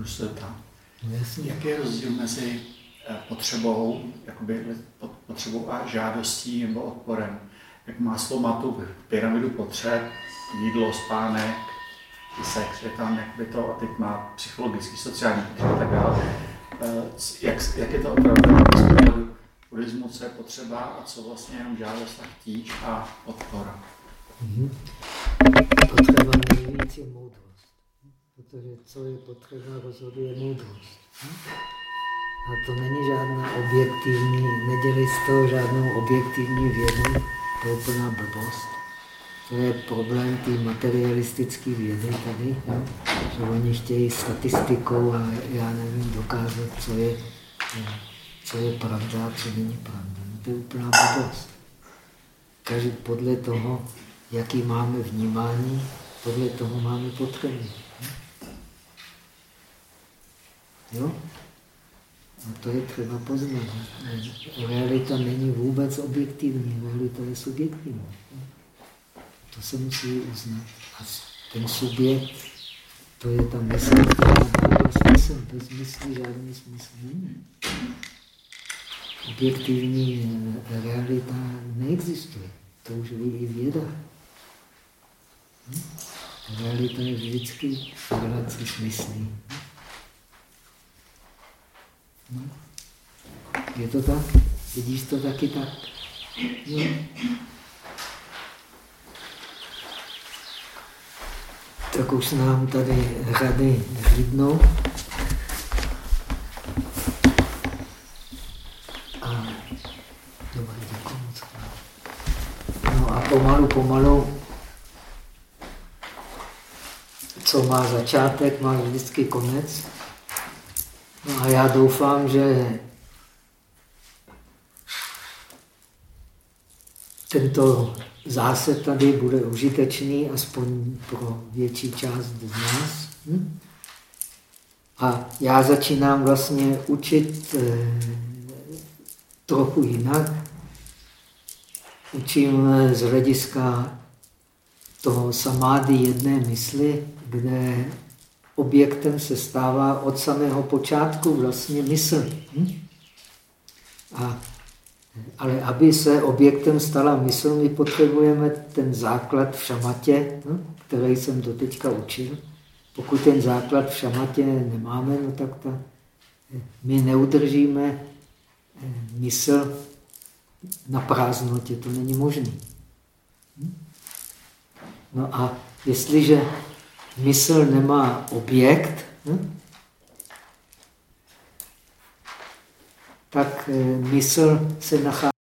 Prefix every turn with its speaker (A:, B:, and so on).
A: Můžu se.
B: No, jasně.
A: Jaký je rozdíl mezi eh, potřebou, jakoby, pot- potřebou a žádostí nebo odporem? Jak Maslow má tu pyramidu potřeb, jídlo, spánek, i sex, je tam jakoby to, a teď má psychologický, sociální potřeby a tak dále. Eh, Jak, jak je to opravdu buddhismu, co je potřeba a co vlastně jenom žádost a chtíč a odpor?
B: Mhm. Potřeba nejvíc je moudrost. Protože co je potřeba, rozhoduje moudrost. A to není žádná objektivní, nedělej z toho žádnou objektivní vědu, to je úplná blbost. To je problém té materialistické vědy tady, jo? že oni chtějí statistikou a já nevím dokázat, co je, co je pravda a co není pravda. No to je úplná blbost. Každý podle toho, jaký máme vnímání, podle toho máme potřeby. Jo? A to je třeba poznat. Realita není vůbec objektivní, realita je subjektivní. To se musí uznat. A ten subjekt, to je ta mysl, která dává smysl. Bez mysli žádný smysl není. Objektivní realita neexistuje. To už ví i věda. Hm? Realita je vždycky v relaci s myslí. No. Je to tak? Vidíš to taky tak? No. Tak už nám tady řady hlídnou. No a pomalu, pomalu, co má začátek, má vždycky konec. No a já doufám, že tento zásad tady bude užitečný, aspoň pro větší část z nás. Hm? A já začínám vlastně učit eh, trochu jinak. Učím eh, z hlediska toho samády jedné mysli, kde objektem se stává od samého počátku vlastně mysl. Hm? A, ale aby se objektem stala mysl, my potřebujeme ten základ v šamatě, hm? který jsem doteďka učil. Pokud ten základ v šamatě nemáme, no tak ta, my neudržíme eh, mysl na prázdnotě, to není možné. Hm? No a jestliže mysl nemá objekt, hm? tak mysl se nachází